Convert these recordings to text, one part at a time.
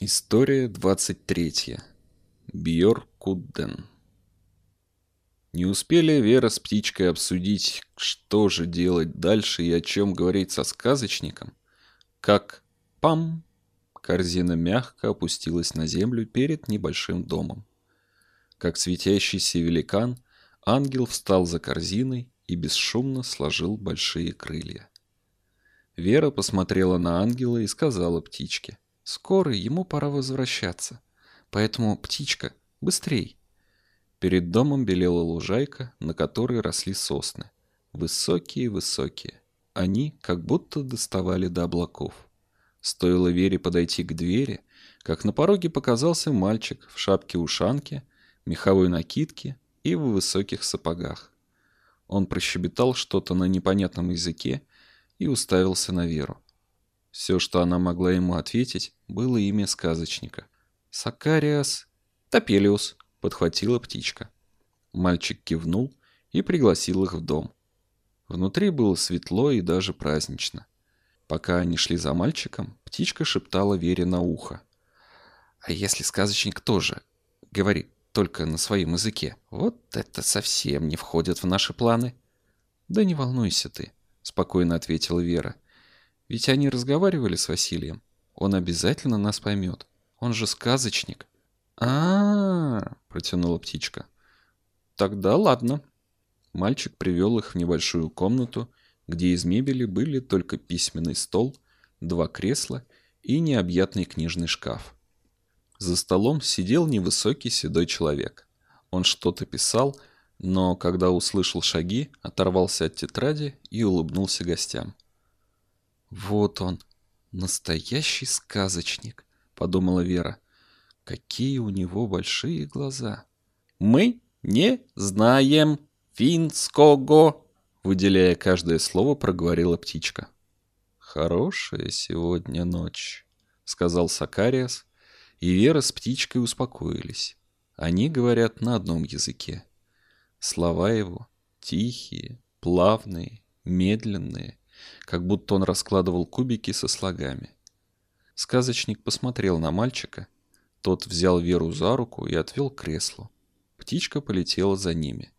История 23. Бьоркудден. Не успели Вера с птичкой обсудить, что же делать дальше и о чем говорить со сказочником, как пам! Корзина мягко опустилась на землю перед небольшим домом. Как светящийся великан, ангел встал за корзиной и бесшумно сложил большие крылья. Вера посмотрела на ангела и сказала птичке — Скоро ему пора возвращаться. Поэтому, птичка, быстрей. Перед домом белела лужайка, на которой росли сосны. Высокие-высокие. Они как будто доставали до облаков. Стоило Вере подойти к двери, как на пороге показался мальчик в шапке-ушанке, меховой накидке и в высоких сапогах. Он прощебетал что-то на непонятном языке и уставился на Веру. Все, что она могла ему ответить, было имя сказочника. «Сакариас Топелиус», — подхватила птичка. Мальчик кивнул и пригласил их в дом. Внутри было светло и даже празднично. Пока они шли за мальчиком, птичка шептала Вере на ухо. «А если сказочник тоже говорит только на своем языке, вот это совсем не входит в наши планы». «Да не волнуйся ты», — спокойно ответила Вера. — ведь они разговаривали с Василием. Он обязательно нас поймет. Он же сказочник. а, -а, -а протянула птичка. «Тогда ладно». Мальчик привел их в небольшую комнату, где из мебели были только письменный стол, два кресла и необъятный книжный шкаф. За столом сидел невысокий седой человек. Он что-то писал, но когда услышал шаги, оторвался от тетради и улыбнулся гостям. «Вот он, настоящий сказочник», — подумала Вера. «Какие у него большие глаза!» «Мы не знаем финского», — выделяя каждое слово, проговорила птичка. «Хорошая сегодня ночь», — сказал Сакариас, и Вера с птичкой успокоились. Они говорят на одном языке. Слова его тихие, плавные, медленные, как будто он раскладывал кубики со слогами. Сказочник посмотрел на мальчика, тот взял Веру за руку и отвел к креслу. Птичка полетела за ними.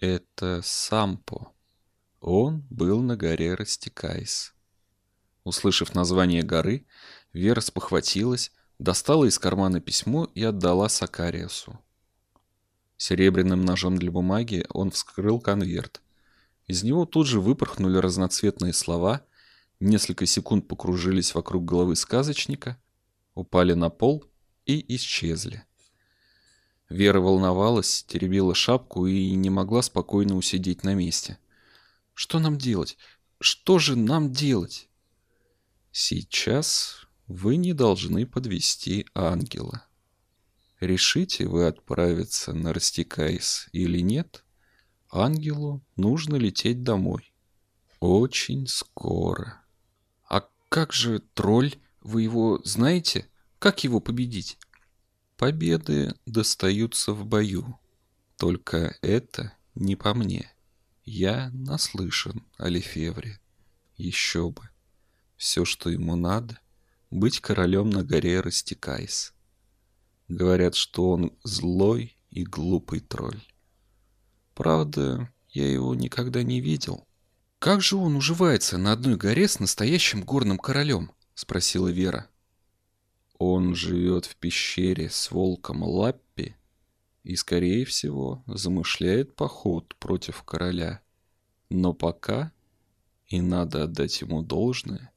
Это Сампо. Он был на горе Растекайс. Услышав название горы, Вера спохватилась, достала из кармана письмо и отдала Сакариасу. Серебряным ножом для бумаги он вскрыл конверт, из него тут же выпорхнули разноцветные слова, несколько секунд покружились вокруг головы сказочника, упали на пол и исчезли. Вера волновалась, теребила шапку и не могла спокойно усидеть на месте. «Что нам делать? Что же нам делать?» «Сейчас вы не должны подвести ангела. Решите вы отправиться на Растекайс или нет?» Ангелу нужно лететь домой. Очень скоро. А как же тролль? Вы его знаете? Как его победить? Победы достаются в бою. Только это не по мне. Я наслышан о Лефевре. Еще бы. Все, что ему надо, быть королем на горе Растекайс. Говорят, что он злой и глупый тролль. Правда, я его никогда не видел. «Как же он уживается на одной горе с настоящим горным королем?» — спросила Вера. «Он живет в пещере с волком Лаппи и, скорее всего, замышляет поход против короля. Но пока, и надо отдать ему должное,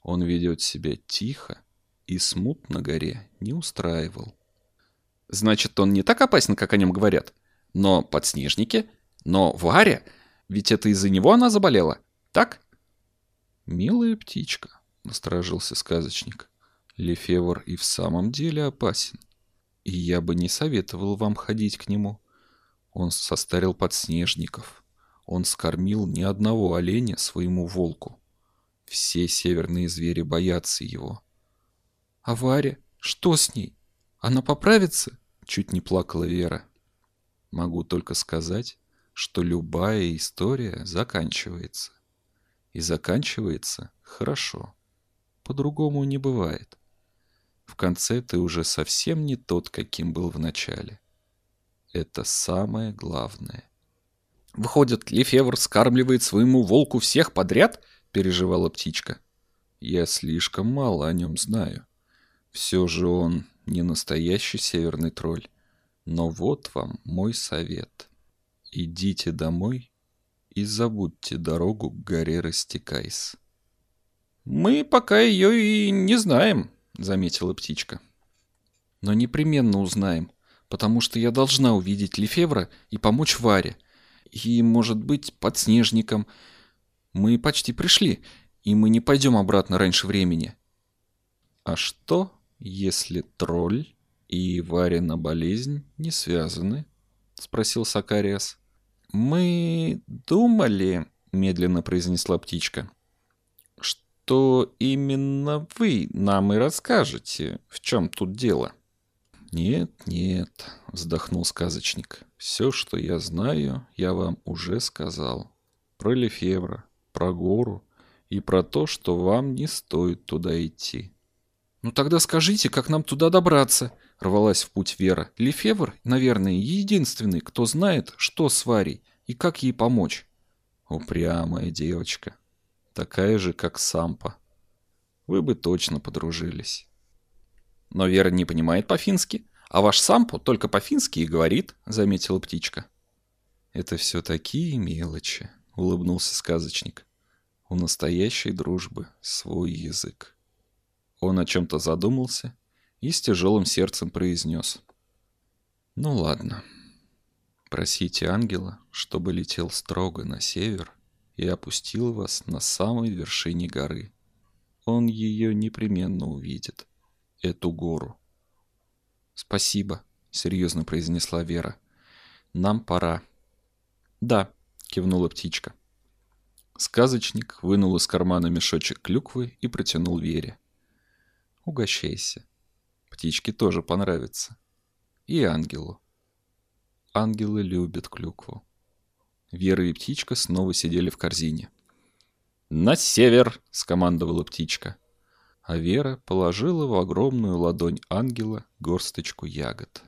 он ведет себя тихо и смут на горе не устраивал». «Значит, он не так опасен, как о нем говорят?» Но подснежники, но Варя, ведь это из-за него она заболела, так? Милая птичка, насторожился сказочник. Лефевр и в самом деле опасен. И я бы не советовал вам ходить к нему. Он состарил подснежников. Он скормил ни одного оленя своему волку. Все северные звери боятся его. А Варя? Что с ней? Она поправится? Чуть не плакала Вера. Могу только сказать, что любая история заканчивается. И заканчивается хорошо. По-другому не бывает. В конце ты уже совсем не тот, каким был в начале. Это самое главное. Выходит, Лефевр скармливает своему волку всех подряд? Переживала птичка. Я слишком мало о нем знаю. Все же он не настоящий северный тролль. Но вот вам мой совет. Идите домой и забудьте дорогу к горе Растекайс. «Мы пока ее и не знаем», — заметила птичка. «Но непременно узнаем, потому что я должна увидеть Лефевра и помочь Варе. И, может быть, подснежникам. Мы почти пришли, и мы не пойдем обратно раньше времени». «А что, если тролль и Варина болезнь не связаны?» — спросил Сакариас. «Мы думали», — медленно произнесла птичка, «что именно вы нам и расскажете, в чем тут дело». «Нет, нет», — вздохнул сказочник. «Все, что я знаю, я вам уже сказал. Про Лефевра, про гору и про то, что вам не стоит туда идти». «Ну тогда скажите, как нам туда добраться?» — рвалась в путь Вера. «Лефевр, наверное, единственный, кто знает, что с Варей и как ей помочь». «Упрямая девочка. Такая же, как Сампа. Вы бы точно подружились». «Но Вера не понимает по-фински, а ваш Сампо только по-фински и говорит», — заметила птичка. «Это все такие мелочи», — улыбнулся сказочник. «У настоящей дружбы свой язык». Он о чем-то задумался и с тяжелым сердцем произнес. «Ну ладно. Просите ангела, чтобы летел строго на север и опустил вас на самой вершине горы. Он ее непременно увидит, эту гору». «Спасибо», — серьезно произнесла Вера. «Нам пора». «Да», — кивнула птичка. Сказочник вынул из кармана мешочек клюквы и протянул Вере. «Угощайся. Птичке тоже понравится. И ангелу. Ангелы любят клюкву. Вера и птичка снова сидели в корзине. «На север!» — скомандовала птичка. А Вера положила в огромную ладонь ангела горсточку ягод.